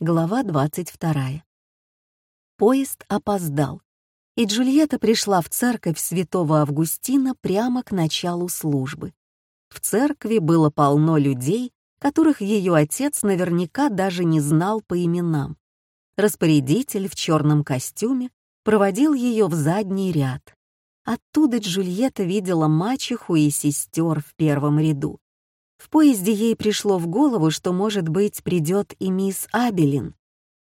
Глава 22. Поезд опоздал, и Джульетта пришла в церковь святого Августина прямо к началу службы. В церкви было полно людей, которых ее отец наверняка даже не знал по именам. Распорядитель в черном костюме проводил ее в задний ряд. Оттуда Джульетта видела мачеху и сестер в первом ряду. В поезде ей пришло в голову, что, может быть, придет и мисс Абелин.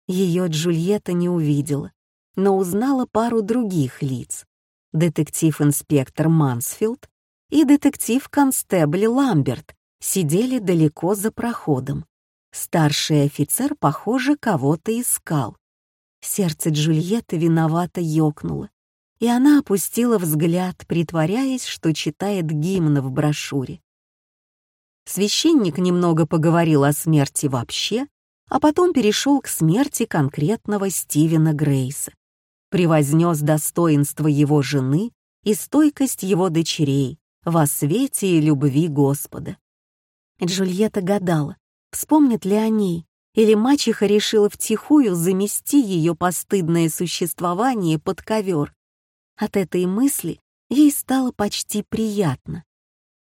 Ее Джульетта не увидела, но узнала пару других лиц. Детектив-инспектор Мансфилд и детектив-констебль Ламберт сидели далеко за проходом. Старший офицер, похоже, кого-то искал. Сердце Джульетты виновато ёкнуло, и она опустила взгляд, притворяясь, что читает гимн в брошюре. Священник немного поговорил о смерти вообще, а потом перешел к смерти конкретного Стивена Грейса. Превознес достоинство его жены и стойкость его дочерей во свете и любви Господа. Джульетта гадала, вспомнит ли о ней, или мачеха решила втихую замести ее постыдное существование под ковер. От этой мысли ей стало почти приятно.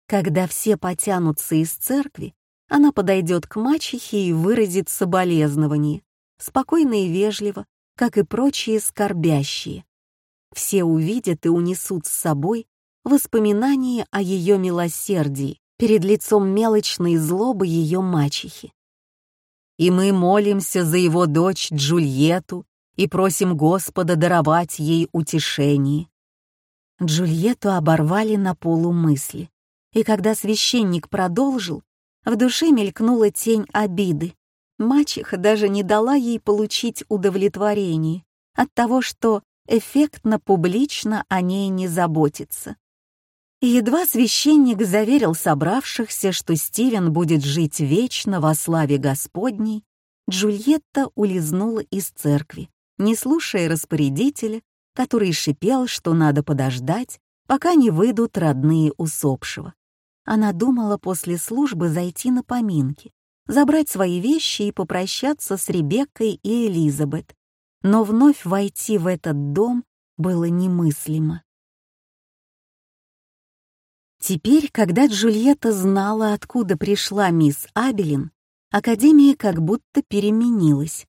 Когда все потянутся из церкви, она подойдет к мачехе и выразит соболезнование, спокойно и вежливо, как и прочие скорбящие. Все увидят и унесут с собой воспоминания о ее милосердии перед лицом мелочной злобы ее мачехи. И мы молимся за его дочь Джульетту и просим Господа даровать ей утешение. Джульетту оборвали на полумысли. И когда священник продолжил, в душе мелькнула тень обиды. Мачеха даже не дала ей получить удовлетворение от того, что эффектно-публично о ней не заботится. Едва священник заверил собравшихся, что Стивен будет жить вечно во славе Господней, Джульетта улизнула из церкви, не слушая распорядителя, который шипел, что надо подождать, пока не выйдут родные усопшего. Она думала после службы зайти на поминки, забрать свои вещи и попрощаться с Ребеккой и Элизабет, но вновь войти в этот дом было немыслимо. Теперь, когда Джульетта знала, откуда пришла мисс Абелин, Академия как будто переменилась.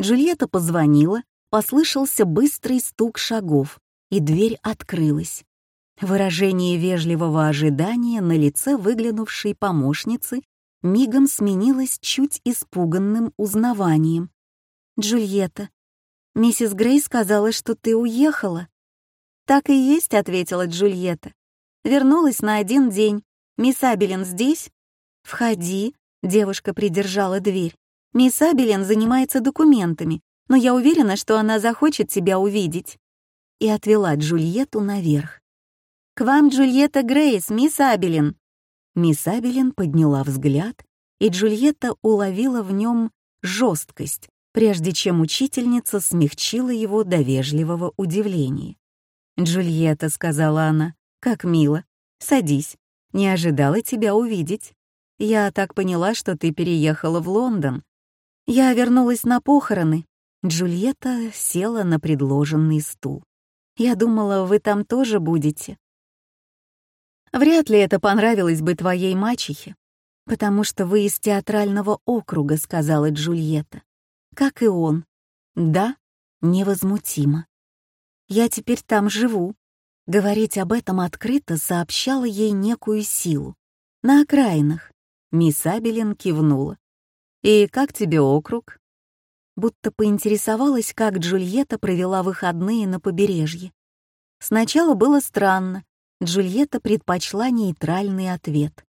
Джульетта позвонила, послышался быстрый стук шагов, и дверь открылась. Выражение вежливого ожидания на лице выглянувшей помощницы мигом сменилось чуть испуганным узнаванием. «Джульетта, миссис Грей сказала, что ты уехала». «Так и есть», — ответила Джульетта. «Вернулась на один день. Мисс Абелин здесь?» «Входи», — девушка придержала дверь. «Мисс Абелин занимается документами, но я уверена, что она захочет тебя увидеть». И отвела Джульетту наверх. «К вам Джульетта Грейс, мисс Абелин!» Мисс Абелин подняла взгляд, и Джульетта уловила в нем жесткость, прежде чем учительница смягчила его до вежливого удивления. «Джульетта», — сказала она, — «как мило. Садись. Не ожидала тебя увидеть. Я так поняла, что ты переехала в Лондон. Я вернулась на похороны». Джульетта села на предложенный стул. «Я думала, вы там тоже будете». Вряд ли это понравилось бы твоей мачехе, потому что вы из театрального округа, сказала Джульетта. Как и он. Да, невозмутимо. Я теперь там живу. Говорить об этом открыто сообщала ей некую силу. На окраинах. Мисс Абелин кивнула. «И как тебе округ?» Будто поинтересовалась, как Джульетта провела выходные на побережье. Сначала было странно, Джульетта предпочла нейтральный ответ.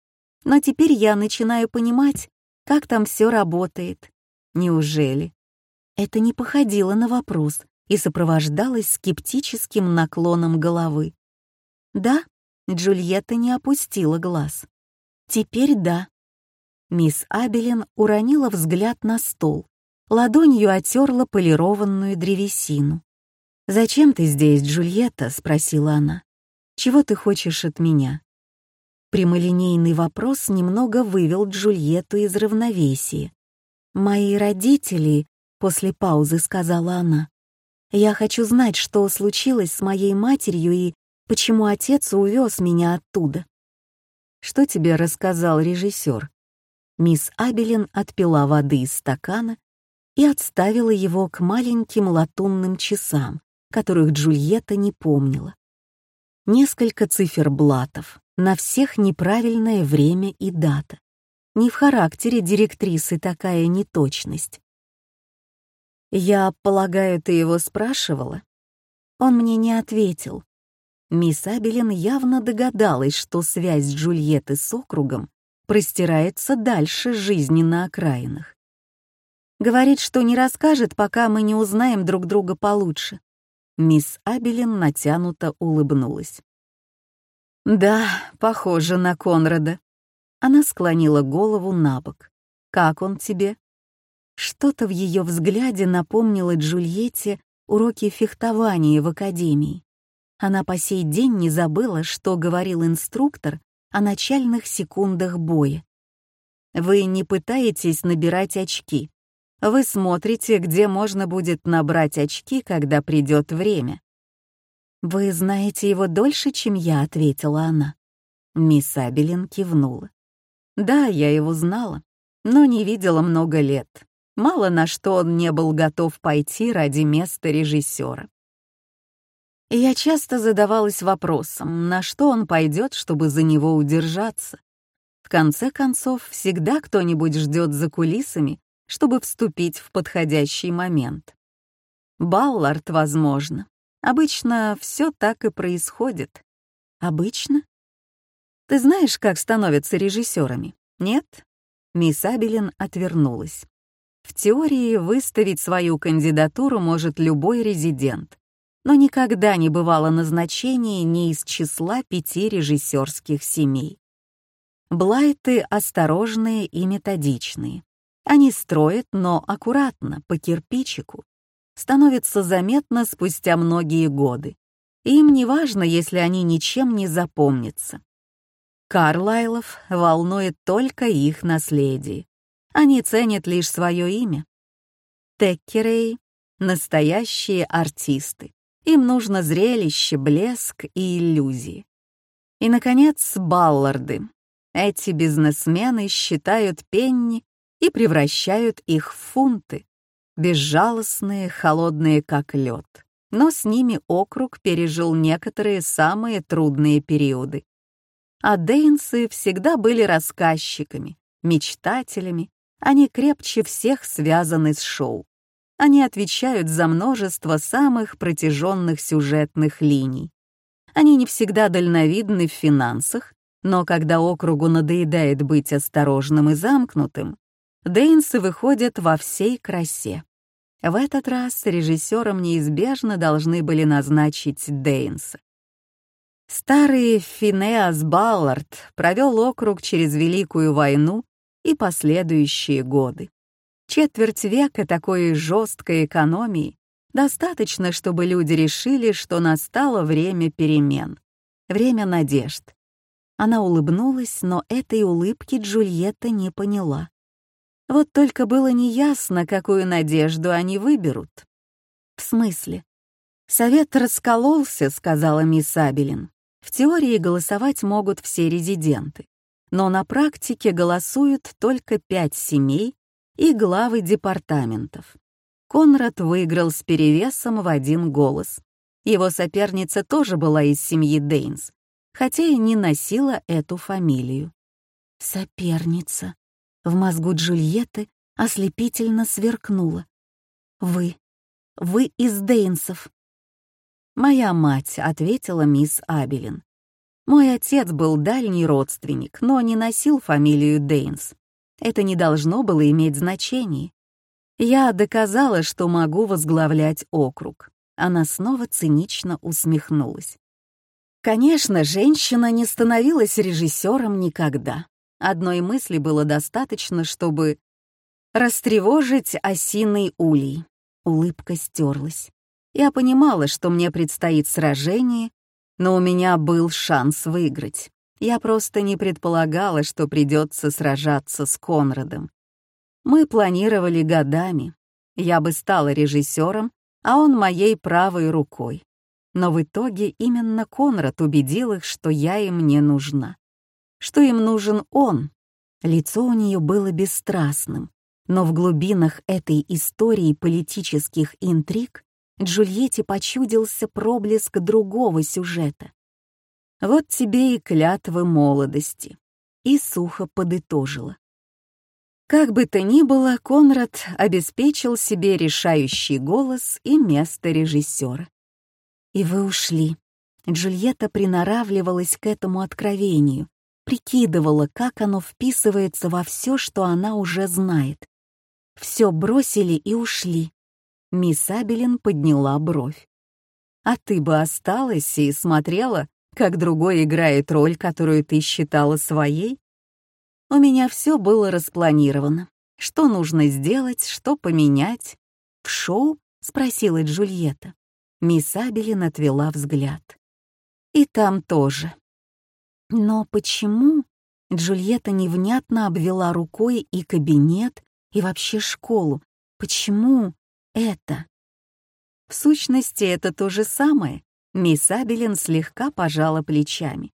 Но теперь я начинаю понимать, как там все работает. Неужели? Это не походило на вопрос и сопровождалось скептическим наклоном головы. Да, Джульетта не опустила глаз. Теперь да. Мисс Абелин уронила взгляд на стол, ладонью отерла полированную древесину. «Зачем ты здесь, Джульетта?» — спросила она. Чего ты хочешь от меня?» Прямолинейный вопрос немного вывел Джульетту из равновесия. «Мои родители...» после паузы сказала она. «Я хочу знать, что случилось с моей матерью и почему отец увез меня оттуда». «Что тебе рассказал режиссер?» Мисс Абелин отпила воды из стакана и отставила его к маленьким латунным часам, которых Джульетта не помнила. Несколько циферблатов, на всех неправильное время и дата. Не в характере директрисы такая неточность. «Я полагаю, ты его спрашивала?» Он мне не ответил. Мисс Абелин явно догадалась, что связь Джульетты с округом простирается дальше жизни на окраинах. Говорит, что не расскажет, пока мы не узнаем друг друга получше. Мисс Абелин натянуто улыбнулась. «Да, похоже на Конрада». Она склонила голову на бок. «Как он тебе?» Что-то в ее взгляде напомнило Джульетте уроки фехтования в академии. Она по сей день не забыла, что говорил инструктор о начальных секундах боя. Вы не пытаетесь набирать очки. Вы смотрите, где можно будет набрать очки, когда придет время. «Вы знаете его дольше, чем я», — ответила она. Мисс Абелин кивнула. «Да, я его знала, но не видела много лет. Мало на что он не был готов пойти ради места режиссера. Я часто задавалась вопросом, на что он пойдет, чтобы за него удержаться. В конце концов, всегда кто-нибудь ждет за кулисами, чтобы вступить в подходящий момент. Баллард, возможно. Обычно все так и происходит. Обычно? Ты знаешь, как становятся режиссерами? Нет? Мисс Абелин отвернулась. В теории выставить свою кандидатуру может любой резидент, но никогда не бывало назначения ни из числа пяти режиссерских семей. Блайты осторожные и методичные. Они строят, но аккуратно, по кирпичику. Становится заметно спустя многие годы. им не важно, если они ничем не запомнятся. Карлайлов волнует только их наследие. Они ценят лишь свое имя. Теккерей — настоящие артисты. Им нужно зрелище, блеск и иллюзии. И, наконец, балларды. Эти бизнесмены считают пенни и превращают их в фунты. Безжалостные, холодные, как лед. Но с ними округ пережил некоторые самые трудные периоды. А Дейнсы всегда были рассказчиками, мечтателями они крепче всех связаны с шоу. Они отвечают за множество самых протяженных сюжетных линий. Они не всегда дальновидны в финансах, но когда округу надоедает быть осторожным и замкнутым, Дейнсы выходят во всей красе. В этот раз режиссером неизбежно должны были назначить Дейнса. Старый Финеас Баллард провел округ через Великую войну и последующие годы. Четверть века такой жесткой экономии достаточно, чтобы люди решили, что настало время перемен, время надежд. Она улыбнулась, но этой улыбки Джульетта не поняла. Вот только было неясно, какую надежду они выберут. «В смысле?» «Совет раскололся», — сказала мисс Абелин. «В теории голосовать могут все резиденты но на практике голосуют только пять семей и главы департаментов. Конрад выиграл с перевесом в один голос. Его соперница тоже была из семьи Дейнс, хотя и не носила эту фамилию. «Соперница», в мозгу Джульетты ослепительно сверкнула. «Вы, вы из Дейнсов». «Моя мать», — ответила мисс Абелин. Мой отец был дальний родственник, но не носил фамилию Дейнс. Это не должно было иметь значения. Я доказала, что могу возглавлять округ. Она снова цинично усмехнулась. Конечно, женщина не становилась режиссером никогда. Одной мысли было достаточно, чтобы растревожить осиный улей. Улыбка стерлась. Я понимала, что мне предстоит сражение, но у меня был шанс выиграть. Я просто не предполагала, что придется сражаться с Конрадом. Мы планировали годами. я бы стала режиссером, а он моей правой рукой. Но в итоге именно Конрад убедил их, что я им не нужна. Что им нужен он. Лицо у нее было бесстрастным, но в глубинах этой истории политических интриг Джульетте почудился проблеск другого сюжета. Вот тебе и клятвы молодости. И сухо подытожила. Как бы то ни было, Конрад обеспечил себе решающий голос и место режиссера. И вы ушли. Джульетта приноравливалась к этому откровению, прикидывала, как оно вписывается во все, что она уже знает. Все бросили и ушли. Мисс Абелин подняла бровь. «А ты бы осталась и смотрела, как другой играет роль, которую ты считала своей?» У меня все было распланировано. Что нужно сделать, что поменять. «В шоу?» — спросила Джульетта. Мисс Абелин отвела взгляд. «И там тоже». «Но почему?» Джульетта невнятно обвела рукой и кабинет, и вообще школу. Почему это? В сущности, это то же самое. Мисс Абелин слегка пожала плечами.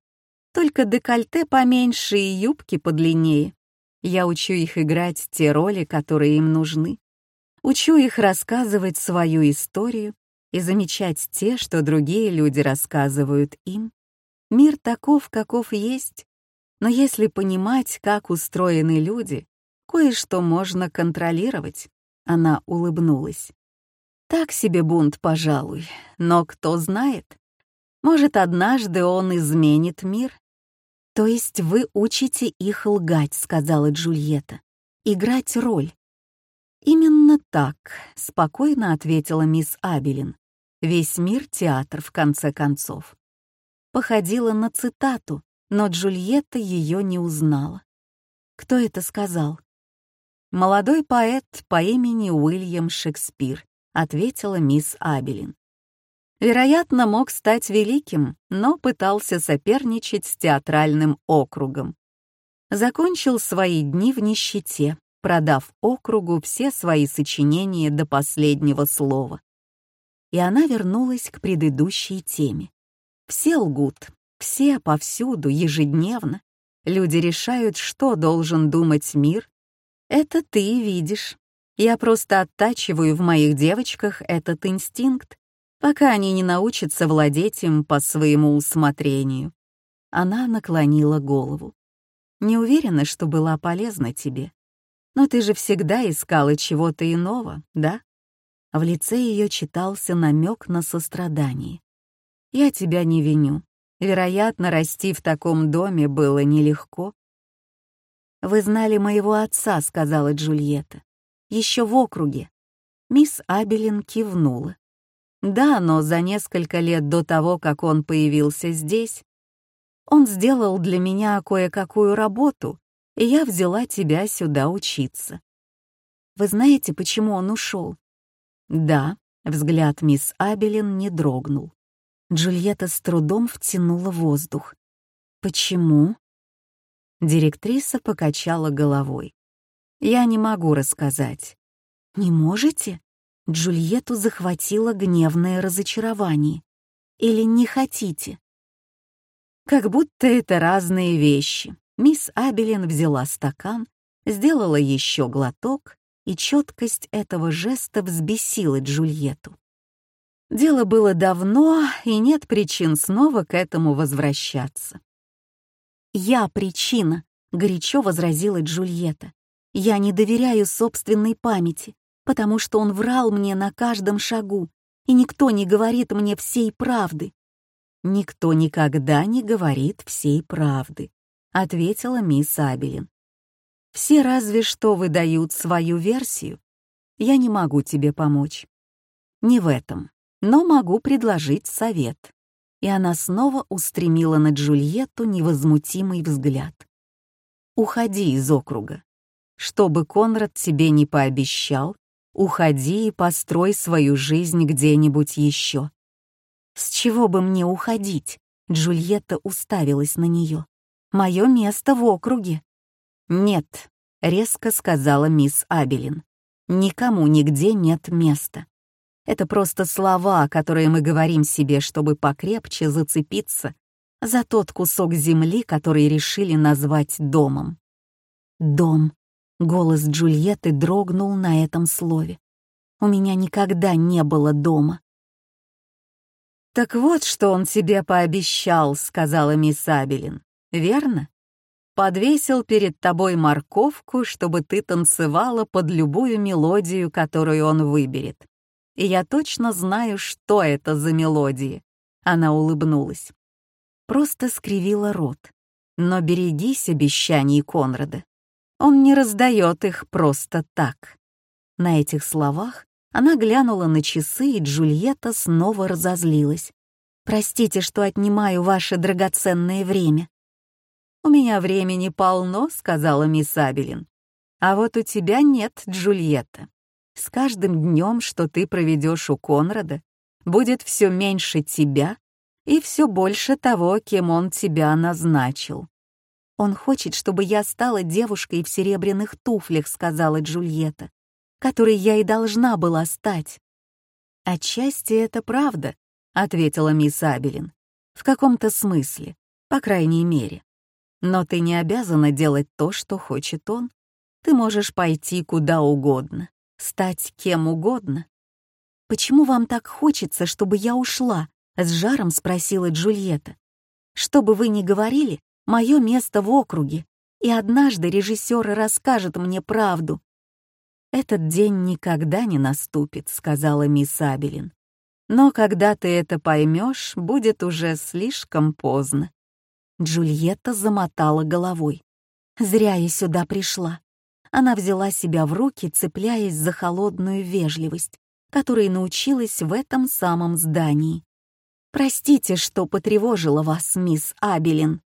Только декольте поменьше и юбки подлиннее. Я учу их играть те роли, которые им нужны. Учу их рассказывать свою историю и замечать те, что другие люди рассказывают им. Мир таков, каков есть. Но если понимать, как устроены люди, кое-что можно контролировать. Она улыбнулась. Так себе бунт, пожалуй, но кто знает. Может, однажды он изменит мир. То есть вы учите их лгать, сказала Джульетта. Играть роль. Именно так, спокойно ответила мисс Абелин. Весь мир — театр, в конце концов. Походила на цитату, но Джульетта ее не узнала. Кто это сказал? «Молодой поэт по имени Уильям Шекспир», — ответила мисс Абелин. Вероятно, мог стать великим, но пытался соперничать с театральным округом. Закончил свои дни в нищете, продав округу все свои сочинения до последнего слова. И она вернулась к предыдущей теме. Все лгут, все повсюду, ежедневно. Люди решают, что должен думать мир, это ты видишь. Я просто оттачиваю в моих девочках этот инстинкт, пока они не научатся владеть им по своему усмотрению. Она наклонила голову. Не уверена, что была полезна тебе. Но ты же всегда искала чего-то иного, да? В лице ее читался намек на сострадание. Я тебя не виню. Вероятно, расти в таком доме было нелегко. «Вы знали моего отца», — сказала Джульетта. «Еще в округе». Мисс Абелин кивнула. «Да, но за несколько лет до того, как он появился здесь, он сделал для меня кое-какую работу, и я взяла тебя сюда учиться». «Вы знаете, почему он ушел?» «Да», — взгляд мисс Абелин не дрогнул. Джульетта с трудом втянула воздух. «Почему?» Директриса покачала головой. «Я не могу рассказать». «Не можете?» Джульетту захватило гневное разочарование. «Или не хотите?» Как будто это разные вещи. Мисс Абелин взяла стакан, сделала еще глоток, и четкость этого жеста взбесила Джульетту. Дело было давно, и нет причин снова к этому возвращаться. «Я причина», — горячо возразила Джульетта. «Я не доверяю собственной памяти, потому что он врал мне на каждом шагу, и никто не говорит мне всей правды». «Никто никогда не говорит всей правды», — ответила мисс Абелин. «Все разве что выдают свою версию. Я не могу тебе помочь. Не в этом, но могу предложить совет и она снова устремила на Джульетту невозмутимый взгляд. «Уходи из округа. Что бы Конрад тебе не пообещал, уходи и построй свою жизнь где-нибудь еще». «С чего бы мне уходить?» Джульетта уставилась на нее. «Мое место в округе». «Нет», — резко сказала мисс Абелин. Никому нигде нет места. Это просто слова, которые мы говорим себе, чтобы покрепче зацепиться за тот кусок земли, который решили назвать домом. Дом. Голос Джульетты дрогнул на этом слове. У меня никогда не было дома. «Так вот, что он тебе пообещал», — сказала мисс Абелин. «Верно? Подвесил перед тобой морковку, чтобы ты танцевала под любую мелодию, которую он выберет. И я точно знаю, что это за мелодии». Она улыбнулась. Просто скривила рот. Но берегись обещаний Конрада. Он не раздает их просто так. На этих словах она глянула на часы, и Джульетта снова разозлилась. «Простите, что отнимаю ваше драгоценное время». «У меня времени полно», — сказала мисс Абелин. «А вот у тебя нет, Джульетта. С каждым днем, что ты проведешь у Конрада, будет все меньше тебя и все больше того, кем он тебя назначил. «Он хочет, чтобы я стала девушкой в серебряных туфлях», — сказала Джульетта, «которой я и должна была стать». «Отчасти это правда», — ответила мисс Абелин. «В каком-то смысле, по крайней мере. Но ты не обязана делать то, что хочет он. Ты можешь пойти куда угодно, стать кем угодно». «Почему вам так хочется, чтобы я ушла?» — с жаром спросила Джульетта. «Что бы вы ни говорили, мое место в округе, и однажды режиссер расскажет мне правду. «Этот день никогда не наступит», — сказала мисс Абелин. «Но когда ты это поймешь, будет уже слишком поздно». Джульетта замотала головой. «Зря я сюда пришла». Она взяла себя в руки, цепляясь за холодную вежливость, которой научилась в этом самом здании. «Простите, что потревожила вас, мисс Абелин».